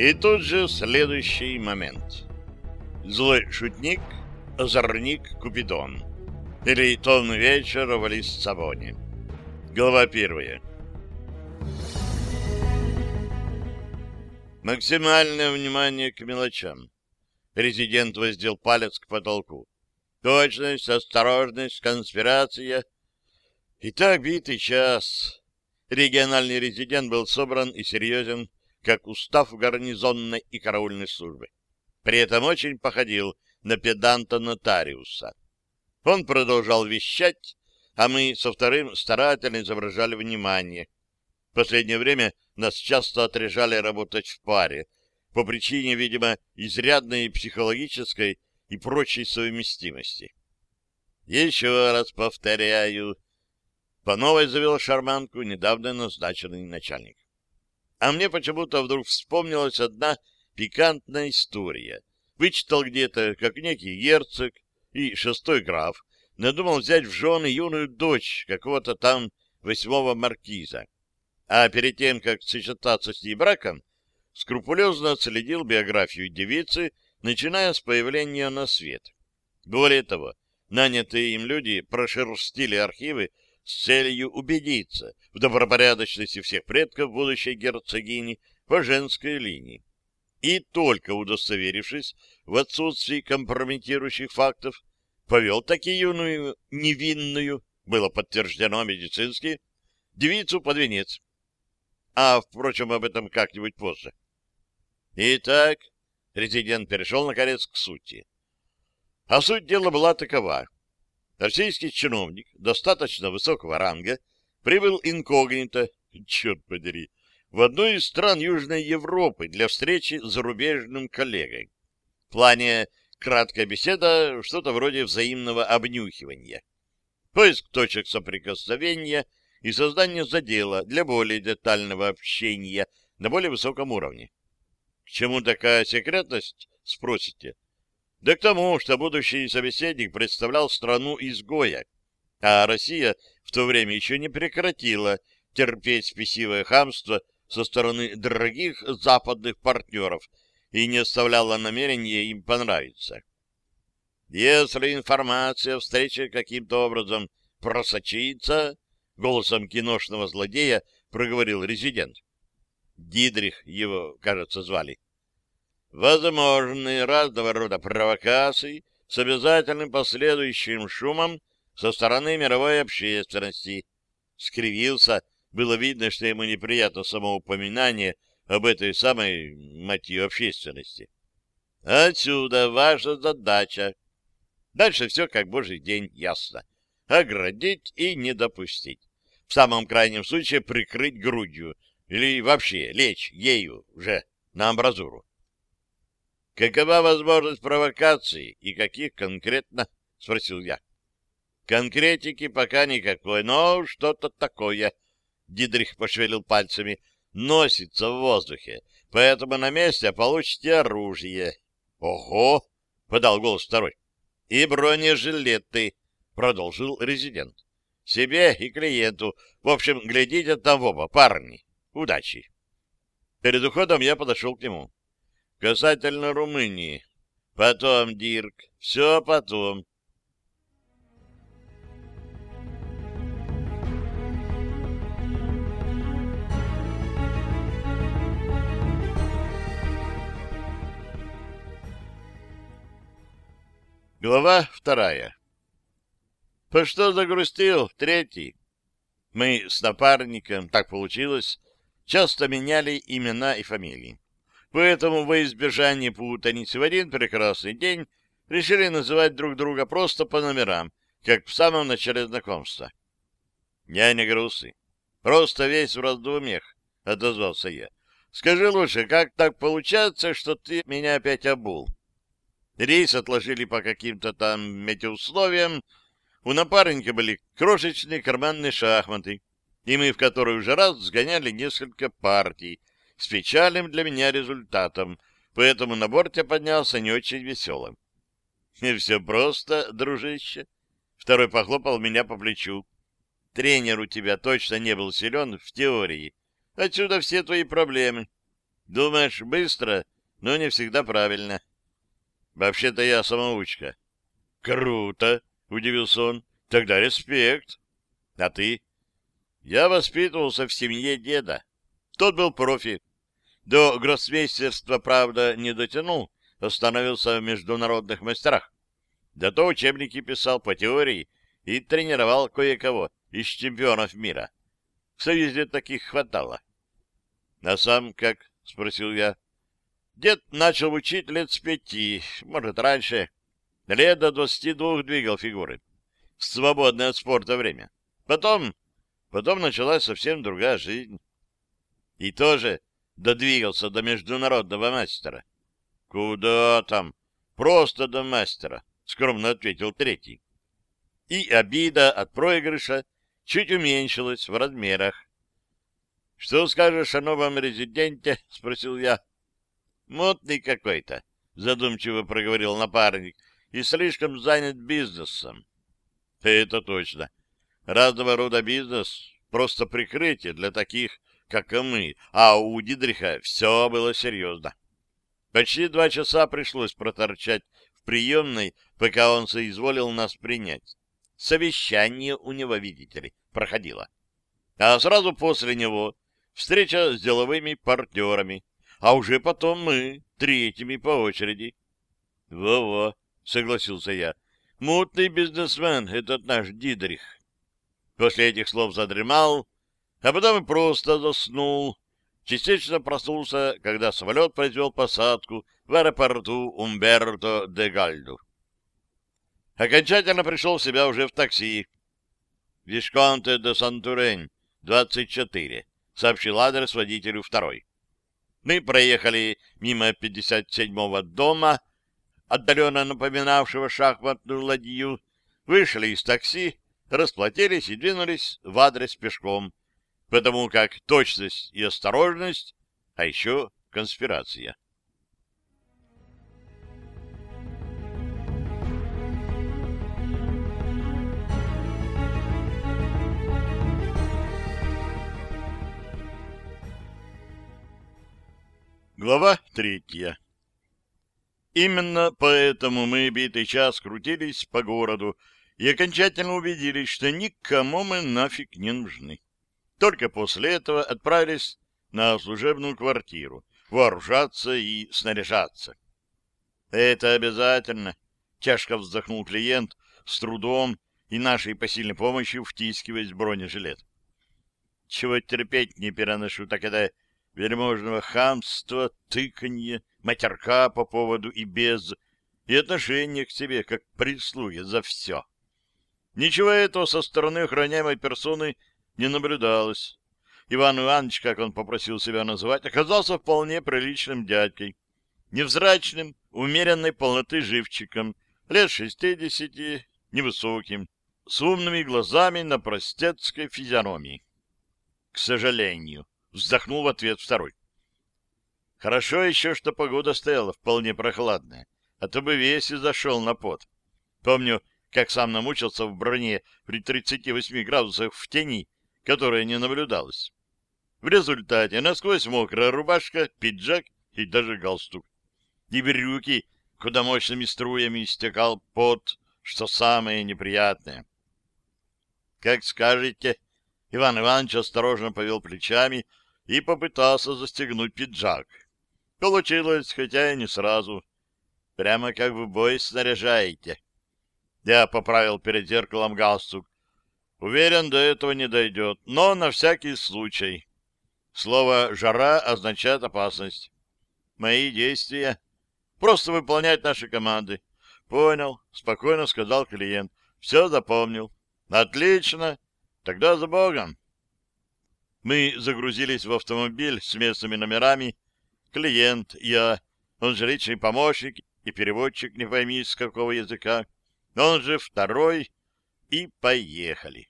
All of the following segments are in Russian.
И тут же следующий момент. Злой шутник, озорник Купидон. Или томный вечер в Лиссабоне. Глава первая. Максимальное внимание к мелочам. Резидент воздел палец к потолку. Точность, осторожность, конспирация. И так битый час. Региональный резидент был собран и серьезен, как устав гарнизонной и караульной службы. При этом очень походил на педанта-нотариуса. Он продолжал вещать, а мы со вторым старательно изображали внимание. В последнее время нас часто отрежали работать в паре, по причине, видимо, изрядной психологической и прочей совместимости. Еще раз повторяю, по новой завел шарманку недавно назначенный начальник. А мне почему-то вдруг вспомнилась одна пикантная история. Вычитал где-то, как некий герцог и шестой граф надумал взять в жены юную дочь какого-то там восьмого маркиза. А перед тем, как сочетаться с ней браком, скрупулезно отследил биографию девицы, начиная с появления на свет. Более того, нанятые им люди прошерстили архивы с целью убедиться в добропорядочности всех предков будущей герцогини по женской линии. И только удостоверившись в отсутствии компрометирующих фактов, повел таки юную невинную, было подтверждено медицински, девицу под венец. А, впрочем, об этом как-нибудь позже. Итак, резидент перешел, наконец, к сути. А суть дела была такова. Российский чиновник достаточно высокого ранга прибыл инкогнито, черт подери, в одну из стран Южной Европы для встречи с зарубежным коллегой. В плане краткая беседа, что-то вроде взаимного обнюхивания. Поиск точек соприкосновения и создание задела для более детального общения на более высоком уровне. К чему такая секретность, спросите? Да к тому, что будущий собеседник представлял страну-изгоя, а Россия в то время еще не прекратила терпеть спесивое хамство со стороны дорогих западных партнеров и не оставляла намерения им понравиться. Если информация о встрече каким-то образом просочится, голосом киношного злодея проговорил резидент. Дидрих его, кажется, звали возможны разного рода провокации с обязательным последующим шумом со стороны мировой общественности. Скривился, было видно, что ему неприятно само упоминание об этой самой, мать ее, общественности. Отсюда ваша задача. Дальше все как божий день ясно. Оградить и не допустить. В самом крайнем случае прикрыть грудью или вообще лечь ею уже на амбразуру. Какова возможность провокации и каких конкретно? — спросил я. Конкретики пока никакой, но что-то такое. Дидрих пошевелил пальцами. Носится в воздухе, поэтому на месте получите оружие. Ого! — подал голос второй. И бронежилеты, — продолжил резидент. Себе и клиенту. В общем, глядите там в оба, парни. Удачи. Перед уходом я подошел к нему. Касательно Румынии. Потом, Дирк, все потом. Глава вторая. По что загрустил? Третий. Мы с напарником, так получилось, часто меняли имена и фамилии. Поэтому во избежание путаницы в один прекрасный день решили называть друг друга просто по номерам, как в самом начале знакомства. Я не грустный, просто весь в раздумьях, — отозвался я. Скажи лучше, как так получается, что ты меня опять обул? Рейс отложили по каким-то там метеоусловиям, у напарника были крошечные карманные шахматы, и мы в которые уже раз сгоняли несколько партий, с печальным для меня результатом, поэтому на борте поднялся не очень веселым. — И все просто, дружище. Второй похлопал меня по плечу. — Тренер у тебя точно не был силен в теории. Отсюда все твои проблемы. Думаешь, быстро, но не всегда правильно. Вообще-то я самоучка. Круто, удивился он. Тогда респект. А ты? Я воспитывался в семье деда. Тот был профи. До гроссмейстерства, правда, не дотянул, остановился в международных мастерах. Зато учебники писал по теории и тренировал кое-кого из чемпионов мира. В Союзе таких хватало. — А сам как? — спросил я. Дед начал учить лет с пяти, может, раньше. Лет до двадцати двух двигал фигуры. В свободное от спорта время. Потом... Потом началась совсем другая жизнь. И тоже додвигался до международного мастера. — Куда там? Просто до мастера, — скромно ответил третий. И обида от проигрыша чуть уменьшилась в размерах. — Что скажешь о новом резиденте? — спросил я. — Мутный какой-то, — задумчиво проговорил напарник, — и слишком занят бизнесом. — Это точно. Разного рода бизнес — просто прикрытие для таких, как и мы, а у Дидриха все было серьезно. Почти два часа пришлось проторчать в приемной, пока он соизволил нас принять. Совещание у него, видите ли, проходило. А сразу после него встреча с деловыми партнерами, а уже потом мы, третьими по очереди. «Во — согласился я, — мутный бизнесмен этот наш Дидрих. После этих слов задремал, а потом и просто заснул. Частично проснулся, когда самолет произвел посадку в аэропорту Умберто де Гальду. Окончательно пришел в себя уже в такси. «Вишконте де Сантурень, 24», — сообщил адрес водителю второй. Мы проехали мимо 57-го дома, отдаленно напоминавшего шахматную ладью, вышли из такси, расплатились и двинулись в адрес пешком, потому как точность и осторожность, а еще конспирация. Глава третья Именно поэтому мы битый час крутились по городу и окончательно убедились, что никому мы нафиг не нужны. Только после этого отправились на служебную квартиру, вооружаться и снаряжаться. «Это обязательно», — тяжко вздохнул клиент, с трудом и нашей посильной помощью втискиваясь в бронежилет. «Чего терпеть не переношу, так это вельможного хамства, тыканья, матерка по поводу и без, и отношения к себе, как к прислуге, за все. Ничего этого со стороны охраняемой персоны не наблюдалось. Иван Иванович, как он попросил себя называть, оказался вполне приличным дядькой. Невзрачным, умеренной полноты живчиком, лет шестидесяти, невысоким, с умными глазами на простецкой физиономии. К сожалению, вздохнул в ответ второй. Хорошо еще, что погода стояла вполне прохладная, а то бы весь и зашел на пот. Помню, как сам намучился в броне при 38 градусах в тени, которая не наблюдалась. В результате насквозь мокрая рубашка, пиджак и даже галстук. И брюки, куда мощными струями истекал пот, что самое неприятное. — Как скажете, — Иван Иванович осторожно повел плечами и попытался застегнуть пиджак. Получилось, хотя и не сразу. Прямо как в бой снаряжаете. Я поправил перед зеркалом галстук. Уверен, до этого не дойдет, но на всякий случай. Слово «жара» означает опасность. Мои действия — просто выполнять наши команды. Понял, — спокойно сказал клиент. Все запомнил. Отлично. Тогда за Богом. Мы загрузились в автомобиль с местными номерами. Клиент, я, он же личный помощник и переводчик, не пойми с какого языка. Он же второй, и поехали.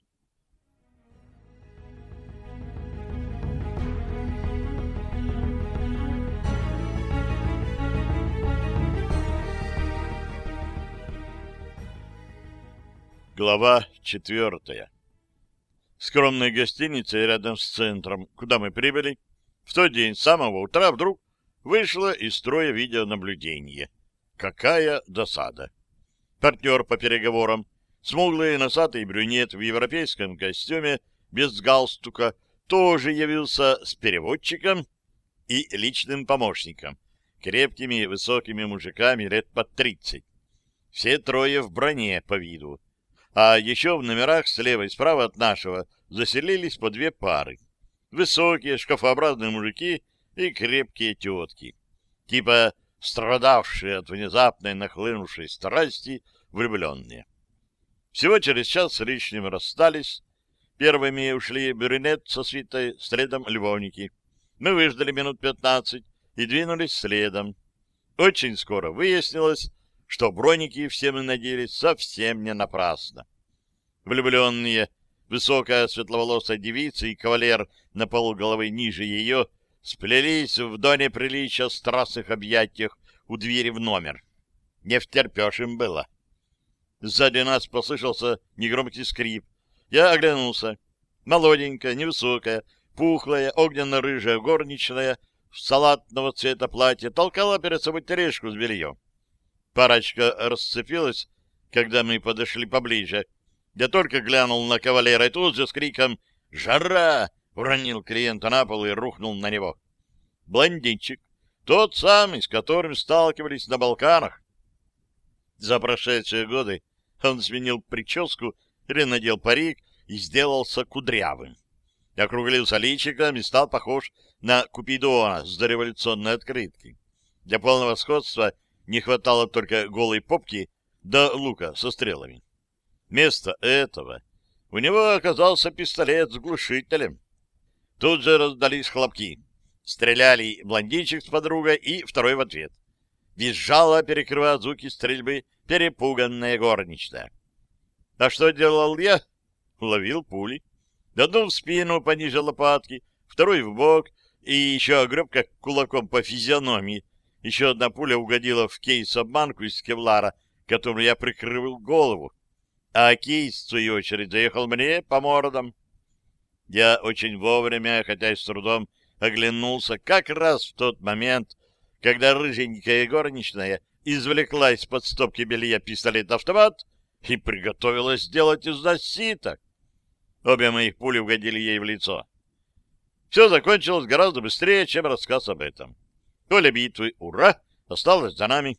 Глава четвертая. Скромной гостинице рядом с центром, куда мы прибыли, в тот день с самого утра вдруг вышло из строя видеонаблюдения. Какая досада! Партнер по переговорам, смуглый носатый брюнет в европейском костюме, без галстука, тоже явился с переводчиком и личным помощником, крепкими высокими мужиками лет под тридцать. Все трое в броне по виду. А еще в номерах слева и справа от нашего заселились по две пары. Высокие, шкафообразные мужики и крепкие тетки. Типа страдавшие от внезапной нахлынувшей страсти влюбленные. Всего через час с лишним расстались. Первыми ушли брюнет со свитой, следом любовники. Мы выждали минут пятнадцать и двинулись следом. Очень скоро выяснилось, что броники все мы надеялись совсем не напрасно. Влюбленные, высокая светловолосая девица и кавалер на полуголовы ниже ее сплелись в до неприличия страстных объятиях у двери в номер. Не втерпешь им было. Сзади нас послышался негромкий скрип. Я оглянулся. Молоденькая, невысокая, пухлая, огненно-рыжая горничная в салатного цвета платья толкала перед собой тележку с бельем. Парочка расцепилась, когда мы подошли поближе. Я только глянул на кавалера, и тут же с криком «Жара!» уронил клиента на пол и рухнул на него. Блондинчик, тот самый, с которым сталкивались на Балканах. За прошедшие годы он сменил прическу, надел парик и сделался кудрявым. Округлился личиком и стал похож на Купидона с дореволюционной открытки. Для полного сходства не хватало только голой попки да лука со стрелами. Вместо этого у него оказался пистолет с глушителем. Тут же раздались хлопки. Стреляли блондинчик с подругой и второй в ответ. Визжала, перекрывая звуки стрельбы, перепуганная горничная. А что делал я? Ловил пули. В спину пониже лопатки, второй в бок и еще огреб как кулаком по физиономии, еще одна пуля угодила в кейс-обманку из кевлара, которым я прикрыл голову, а кейс, в свою очередь, заехал мне по мордам. Я очень вовремя, хотя и с трудом, оглянулся как раз в тот момент, когда рыженькая горничная извлекла из-под стопки белья пистолет-автомат и приготовилась сделать из нас сито. Обе моих пули угодили ей в лицо. Все закончилось гораздо быстрее, чем рассказ об этом. Поле битвы, ура, осталось за нами.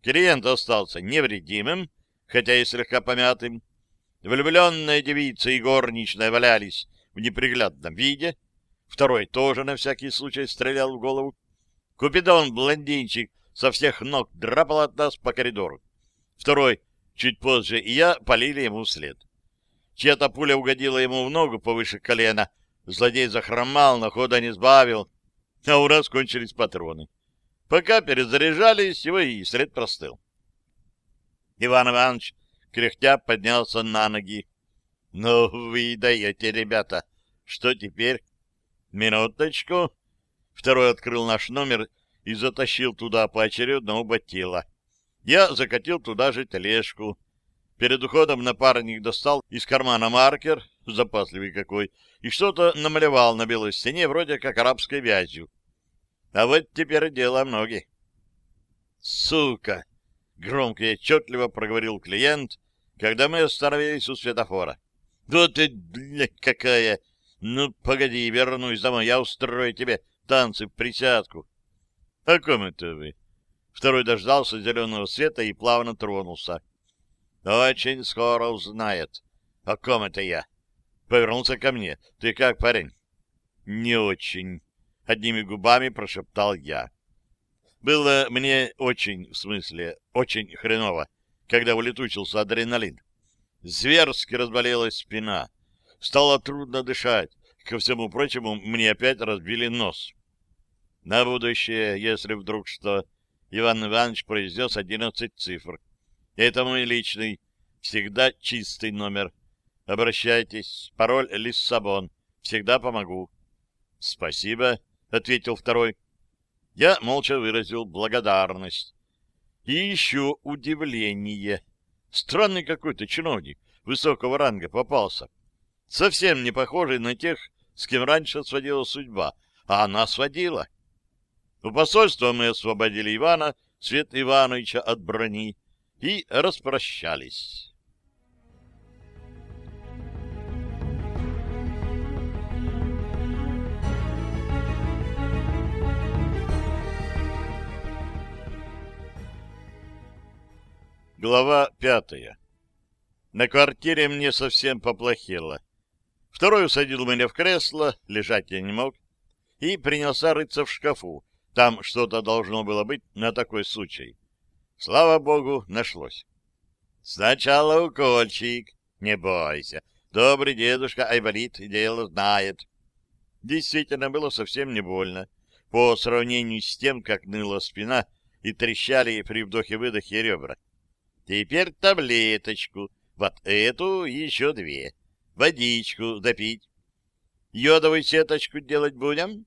Клиент остался невредимым, хотя и слегка помятым. Влюбленная девица и горничная валялись в неприглядном виде. Второй тоже на всякий случай стрелял в голову. Купидон-блондинчик со всех ног драпал от нас по коридору. Второй, чуть позже, и я полили ему вслед. Чья-то пуля угодила ему в ногу повыше колена. Злодей захромал, но хода не сбавил а у нас кончились патроны. Пока перезаряжались, его и след простыл. Иван Иванович, кряхтя, поднялся на ноги. — Ну, вы даете, ребята. Что теперь? — Минуточку. Второй открыл наш номер и затащил туда поочередно оба тела. Я закатил туда же тележку. Перед уходом напарник достал из кармана маркер, запасливый какой, и что-то намалевал на белой стене, вроде как арабской вязью. А вот теперь дело ноги. «Сука!» — громко и отчетливо проговорил клиент, когда мы остановились у светофора. «Вот ты, блядь, какая! Ну, погоди, вернусь домой, я устрою тебе танцы в присядку». «О ком это вы?» Второй дождался зеленого света и плавно тронулся. Очень скоро узнает, о ком это я. Повернулся ко мне. Ты как, парень? Не очень. Одними губами прошептал я. Было мне очень, в смысле, очень хреново, когда улетучился адреналин. Зверски разболелась спина. Стало трудно дышать. Ко всему прочему, мне опять разбили нос. На будущее, если вдруг что, Иван Иванович произнес одиннадцать цифр. Это мой личный, всегда чистый номер. Обращайтесь, пароль Лиссабон. Всегда помогу. Спасибо, ответил второй. Я молча выразил благодарность. И еще удивление. Странный какой-то чиновник высокого ранга попался. Совсем не похожий на тех, с кем раньше сводила судьба, а она сводила. У посольства мы освободили Ивана, Свет Ивановича от брони, и распрощались. Глава пятая. На квартире мне совсем поплохело. Второй усадил меня в кресло, лежать я не мог, и принялся рыться в шкафу. Там что-то должно было быть на такой случай. Слава богу, нашлось. Сначала укольчик, не бойся. Добрый дедушка Айболит дело знает. Действительно, было совсем не больно. По сравнению с тем, как ныла спина и трещали при вдохе-выдохе ребра. Теперь таблеточку, вот эту еще две. Водичку допить. Йодовую сеточку делать будем?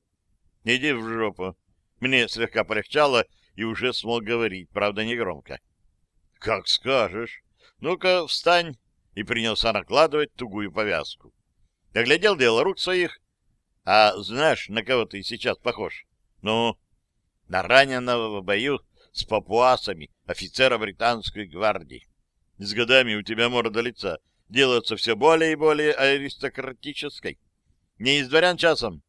Иди в жопу. Мне слегка полегчало, и уже смог говорить, правда, негромко. — Как скажешь. Ну-ка, встань. И принялся накладывать тугую повязку. Оглядел дело рук своих. А знаешь, на кого ты сейчас похож? Ну, на раненого в бою с папуасами офицера британской гвардии. С годами у тебя морда лица делается все более и более аристократической. Не из дворян часом.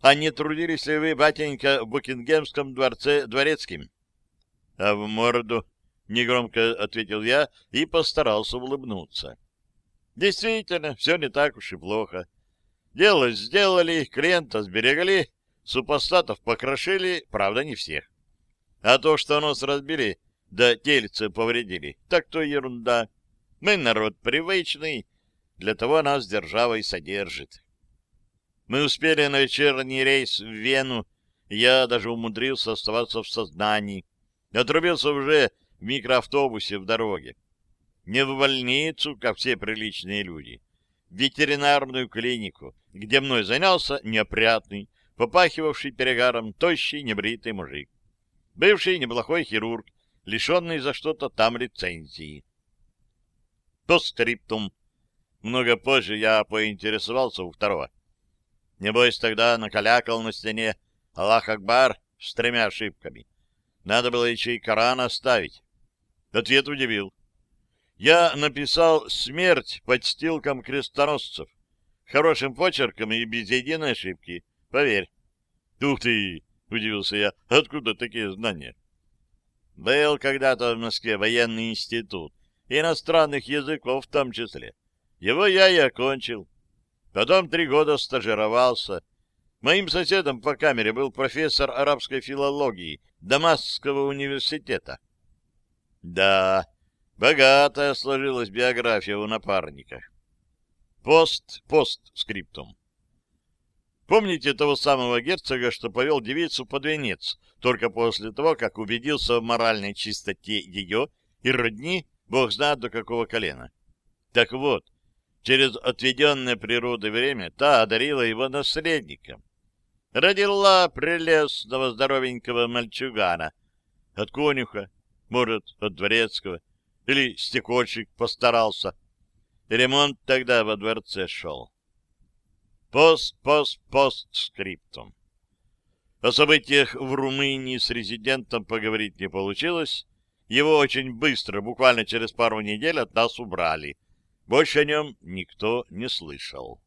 А не трудились ли вы, батенька, в Букингемском дворце дворецким? — А в морду, — негромко ответил я и постарался улыбнуться. Действительно, все не так уж и плохо. Дело сделали, клиента сберегли, супостатов покрошили, правда, не всех. А то, что нос разбили, да тельце повредили, так то ерунда. Мы народ привычный, для того нас держава и содержит. Мы успели на вечерний рейс в Вену, я даже умудрился оставаться в сознании. Отрубился уже в микроавтобусе в дороге. Не в больницу, как все приличные люди, в ветеринарную клинику, где мной занялся неопрятный, попахивавший перегаром тощий небритый мужик бывший неплохой хирург, лишенный за что-то там лицензии. Постскриптум. Много позже я поинтересовался у второго. Небось, тогда накалякал на стене «Аллах Акбар» с тремя ошибками. Надо было еще и Коран оставить. Ответ удивил. Я написал «Смерть» подстилкам крестоносцев. Хорошим почерком и без единой ошибки. Поверь. Ух ты! — удивился я. — Откуда такие знания? — Был когда-то в Москве военный институт, иностранных языков в том числе. Его я и окончил. Потом три года стажировался. Моим соседом по камере был профессор арабской филологии Дамасского университета. Да, богатая сложилась биография у напарника. Пост-пост-скриптум. Помните того самого герцога, что повел девицу под венец, только после того, как убедился в моральной чистоте ее и родни, бог знает до какого колена? Так вот, через отведенное природой время та одарила его наследником. Родила прелестного здоровенького мальчугана. От конюха, может, от дворецкого, или стекольщик постарался. Ремонт тогда во дворце шел. Пост-пост-постскриптум. О событиях в Румынии с резидентом поговорить не получилось. Его очень быстро, буквально через пару недель, от нас убрали. Больше о нем никто не слышал.